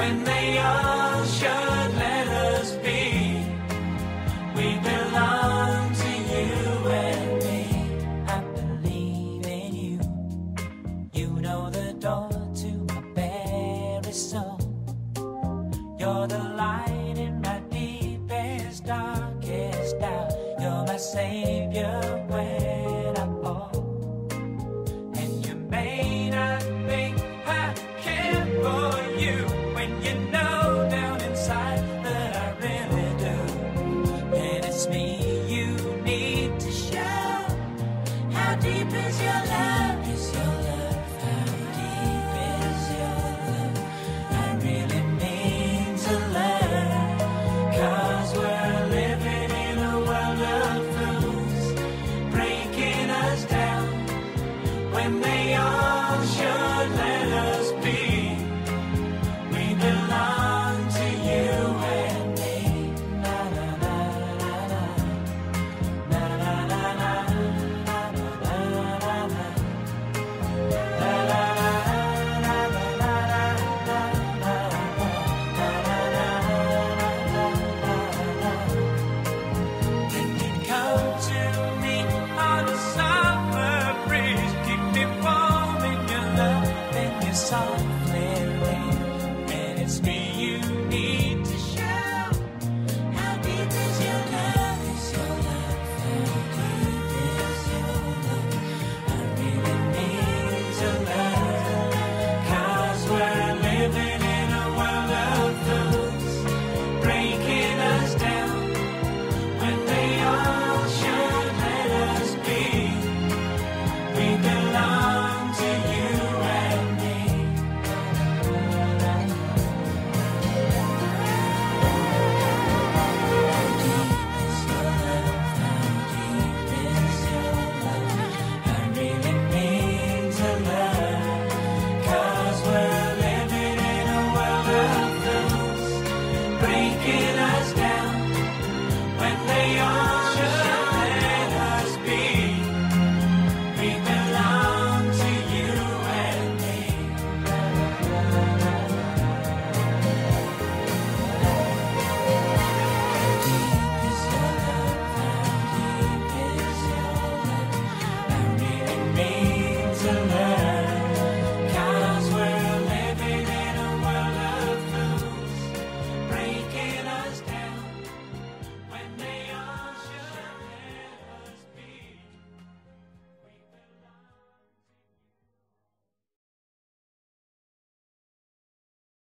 when they all should let us be. We belong to you and me. I believe in you. You know the door to my very soul. You're the light in my deepest, darkest doubt. You're my savior when Me you need to show. How deep is your love? softly rain, and it's me.